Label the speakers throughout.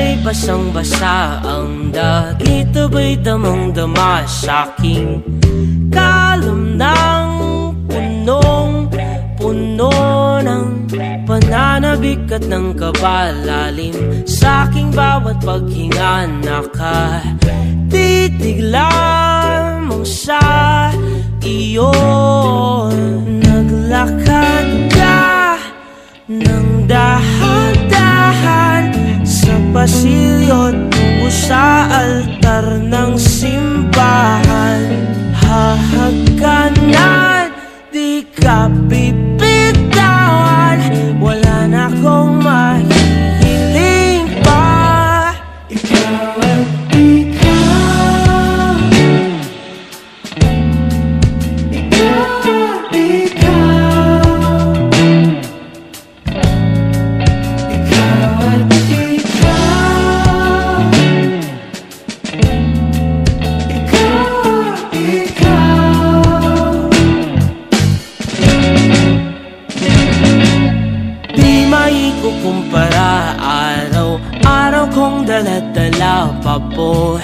Speaker 1: ay basang-basa ang dagi Tabay damang-dama sa aking kalam ng punong-puno ng pananabik at ng kabalalim Sa aking bawat paghinga nakatitigla kong daladala pa po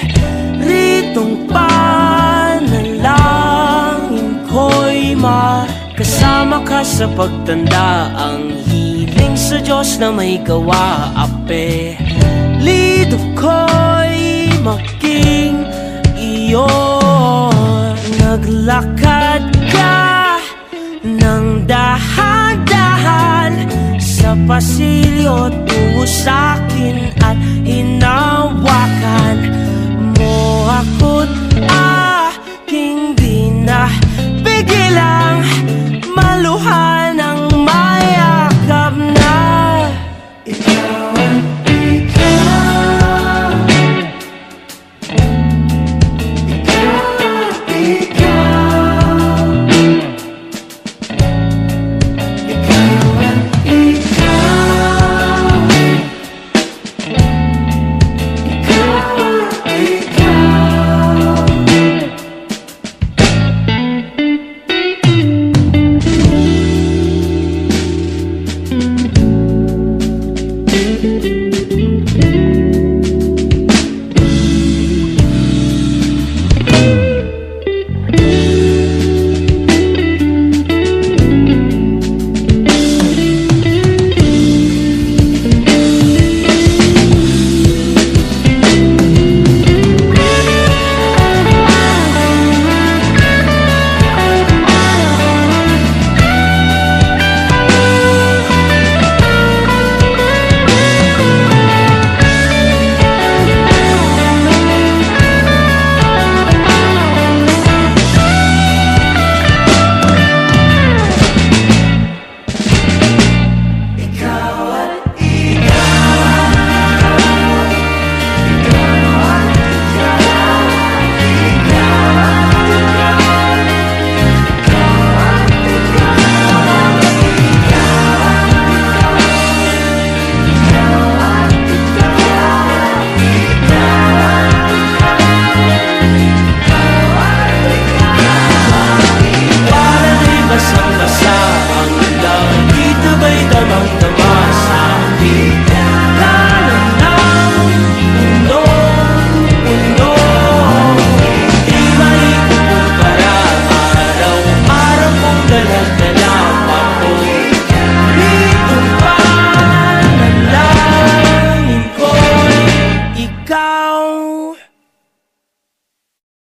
Speaker 1: Ritong panalangin ko'y makasama ka sa pagtanda. Ang hiling sa Diyos na may gawa ape. Lido ko'y maging pasilyo tungo sa'kin at hinawakan mo ako.